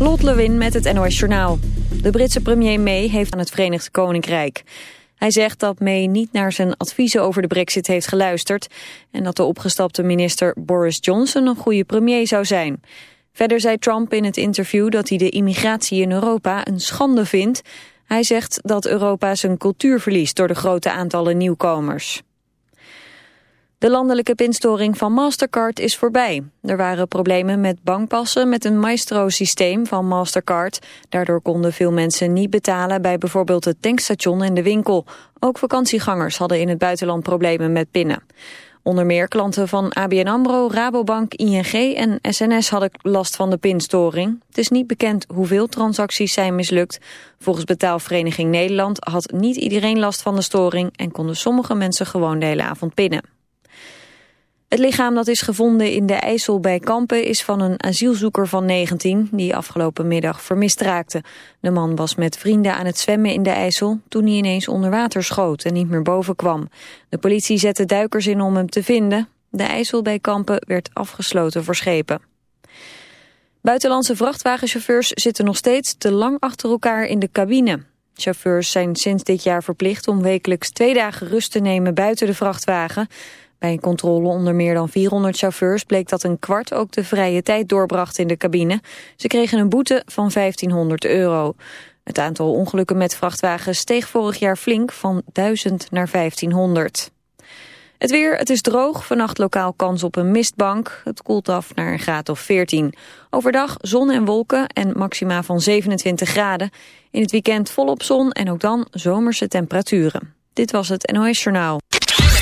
Lot Lewin met het NOS Journaal. De Britse premier May heeft aan het Verenigd Koninkrijk. Hij zegt dat May niet naar zijn adviezen over de brexit heeft geluisterd... en dat de opgestapte minister Boris Johnson een goede premier zou zijn. Verder zei Trump in het interview dat hij de immigratie in Europa een schande vindt. Hij zegt dat Europa zijn cultuur verliest door de grote aantallen nieuwkomers. De landelijke pinstoring van Mastercard is voorbij. Er waren problemen met bankpassen met een Maestro-systeem van Mastercard. Daardoor konden veel mensen niet betalen bij bijvoorbeeld het tankstation en de winkel. Ook vakantiegangers hadden in het buitenland problemen met pinnen. Onder meer klanten van ABN AMRO, Rabobank, ING en SNS hadden last van de pinstoring. Het is niet bekend hoeveel transacties zijn mislukt. Volgens betaalvereniging Nederland had niet iedereen last van de storing... en konden sommige mensen gewoon de hele avond pinnen. Het lichaam dat is gevonden in de IJssel bij Kampen is van een asielzoeker van 19 die afgelopen middag vermist raakte. De man was met vrienden aan het zwemmen in de IJssel toen hij ineens onder water schoot en niet meer boven kwam. De politie zette duikers in om hem te vinden. De IJssel bij Kampen werd afgesloten voor schepen. Buitenlandse vrachtwagenchauffeurs zitten nog steeds te lang achter elkaar in de cabine. Chauffeurs zijn sinds dit jaar verplicht om wekelijks twee dagen rust te nemen buiten de vrachtwagen. Bij een controle onder meer dan 400 chauffeurs bleek dat een kwart ook de vrije tijd doorbracht in de cabine. Ze kregen een boete van 1500 euro. Het aantal ongelukken met vrachtwagens steeg vorig jaar flink van 1000 naar 1500. Het weer, het is droog, vannacht lokaal kans op een mistbank. Het koelt af naar een graad of 14. Overdag zon en wolken en maxima van 27 graden. In het weekend volop zon en ook dan zomerse temperaturen. Dit was het NOS Journaal.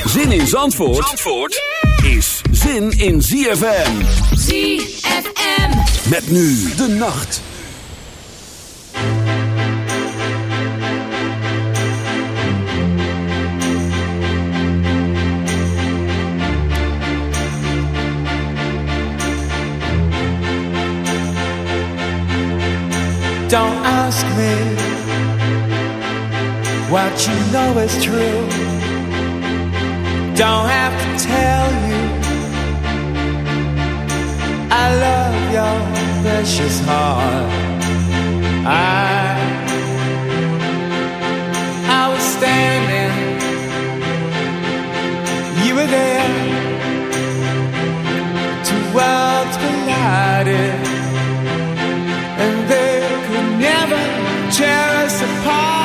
Zin in Zandvoort, Zandvoort is zin in ZFM. ZFM. Met nu de nacht. Don't ask me what you know is true. Don't have to tell you. I love your precious heart. I I was standing. You were there. Two worlds collided. And they could never tear us apart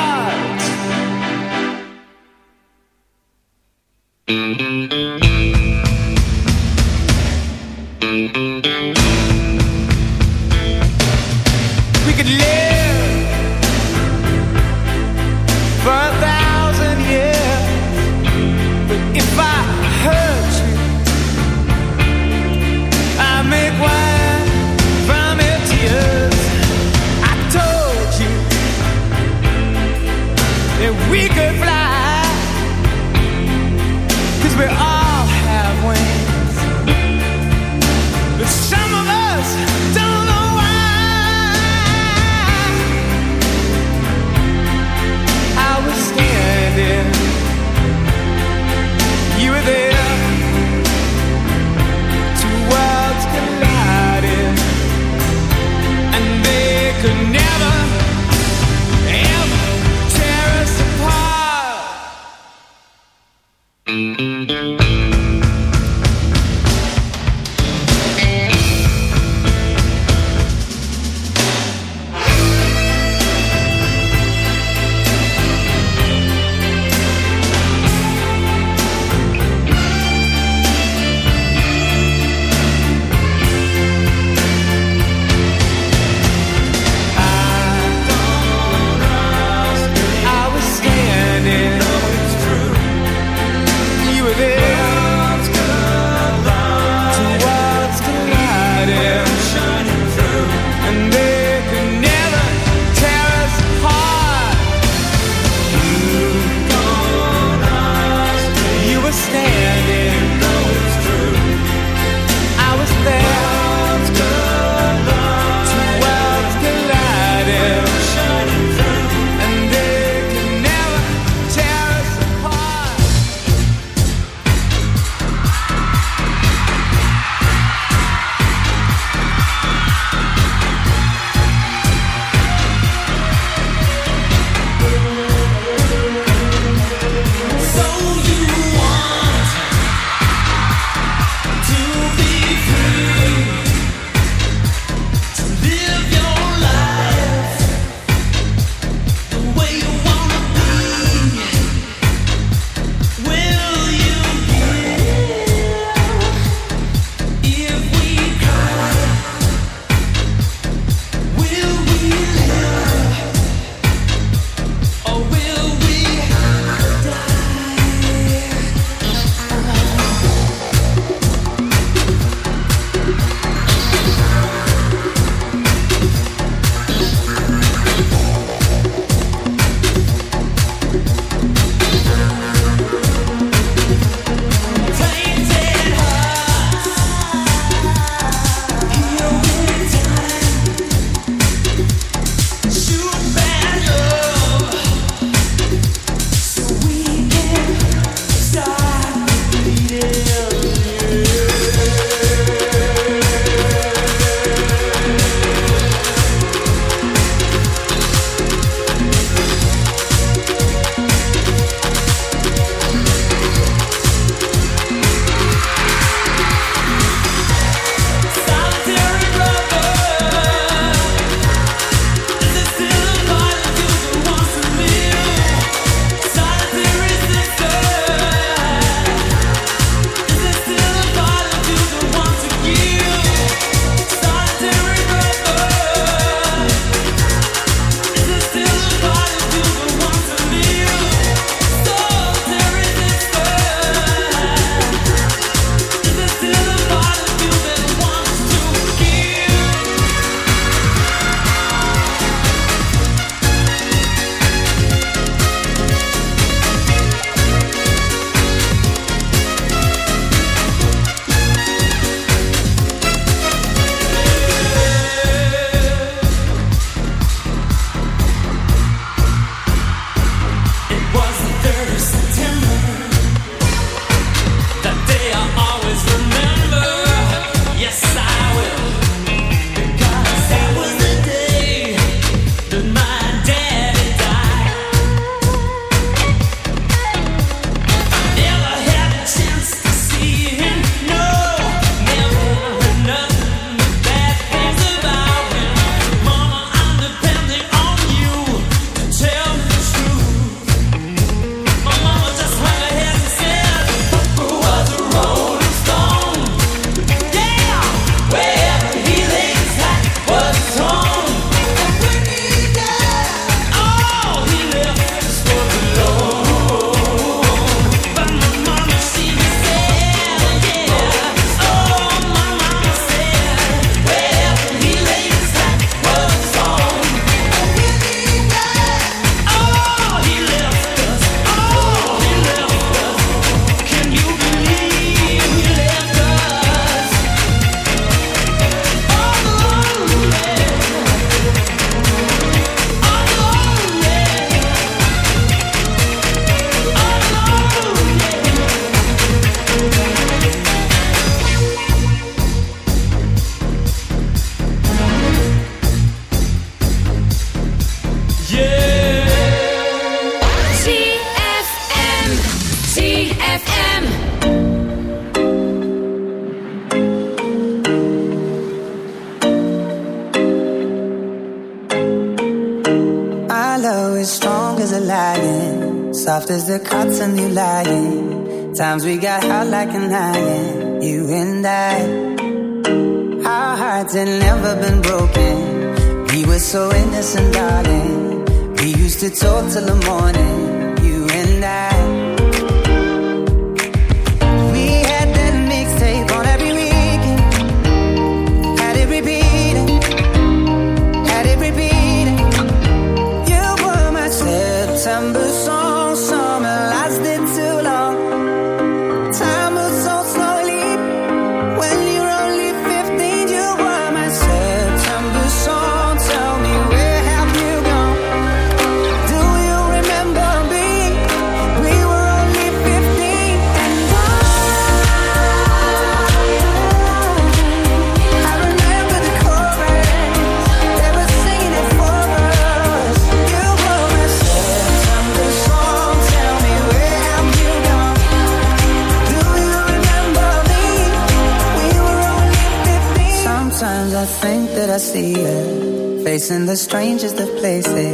strangest of places.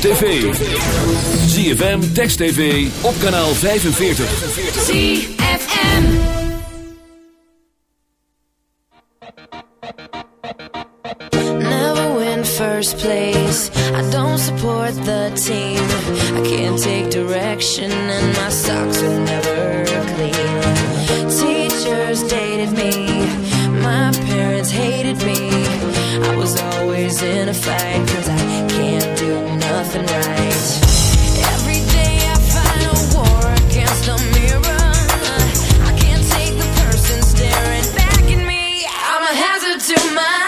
tv. ZFM, Text TV, op kanaal 45. ZFM. Never win first place. I don't support the team. I can't take direction and my socks are never to my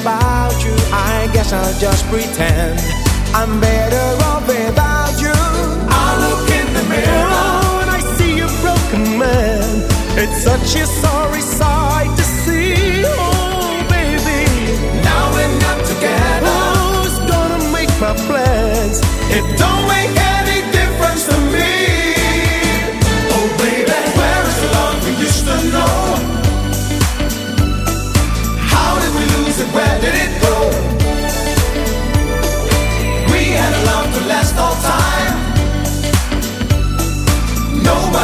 about you, I guess I'll just pretend I'm better off without you. I look in the mirror and I see a broken man. It's such a sorry sight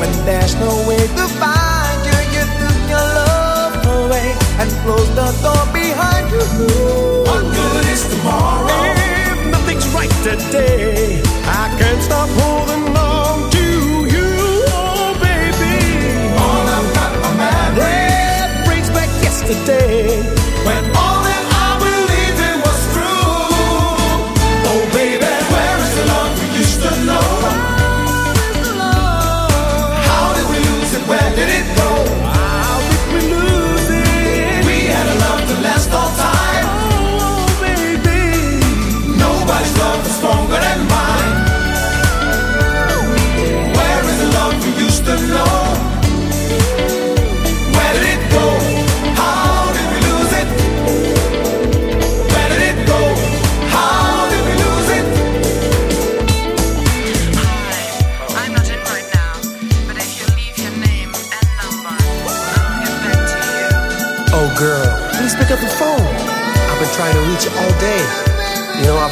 When there's no way to find you, you took your love away and closed the door behind you. What good is tomorrow? If nothing's right today, I can't stop holding on to you, oh baby. All I've got are memories. That brings back yesterday. When all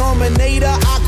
Terminator. I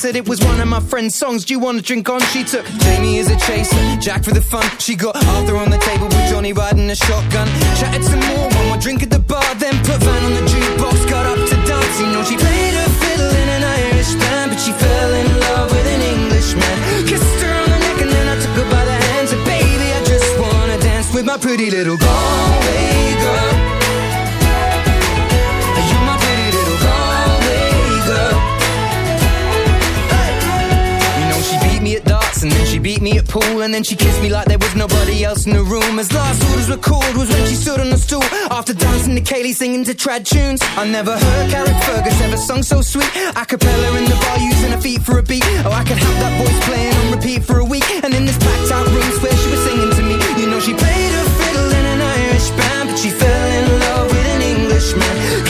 said it was one of my friend's songs. Do you wanna drink on? She took Jamie as a chaser, Jack for the fun. She got Arthur on the table with Johnny riding a shotgun. Chatted some more, one more drink at the bar, then put Van on the jukebox. Got up to dance, you know she played her fiddle in an Irish band, but she fell in love with an Englishman. Kissed her on the neck and then I took her by the hands. And baby, I just wanna dance with my pretty little Galway beat me at pool and then she kissed me like there was nobody else in the room. As last orders were called was when she stood on the stool after dancing to Ceili singing to trad tunes. I never heard Carrickfergus ever sung so sweet. A cappella in the bar using her feet for a beat. Oh, I could have that voice playing on repeat for a week. And in this packed out room, swear she was singing to me. You know she played her fiddle in an Irish band, but she fell in love with an Englishman.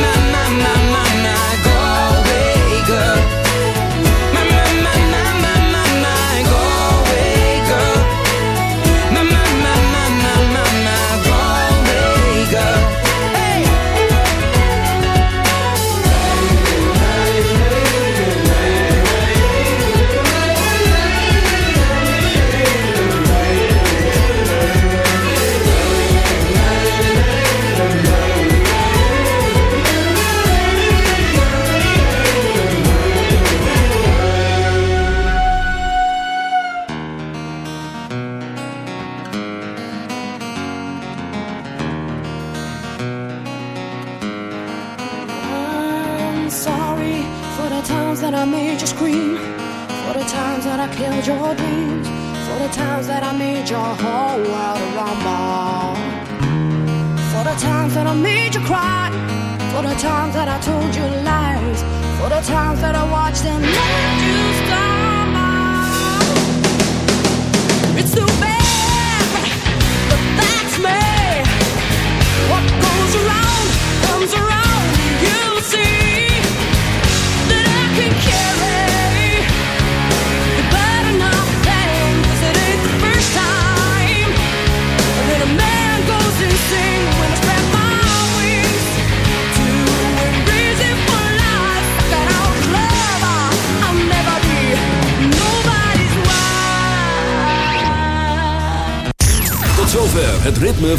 My, my, my,